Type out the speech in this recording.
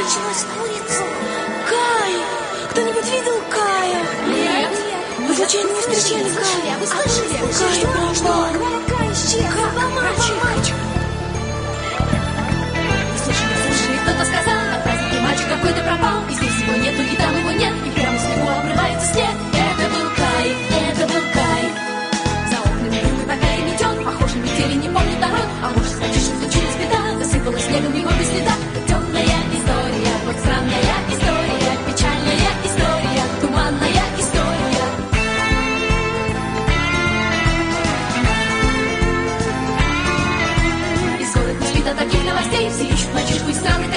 превратилась курица. Кай! Кто-нибудь видел Кая? Нет. Вы случайно не встречали Кая? Вы слышали? Кай пропал. Кай исчез. Кай мальчик. Вы слышали, слышали, кто-то сказал, на празднике мальчик какой-то пропал. И здесь его нету, и там его нет, и прямо с него обрывается след. Это был Кай, это был Кай. За окнами рыбы такая метен, похоже, метели не помнит народ, а может, значит, que existe uma discussão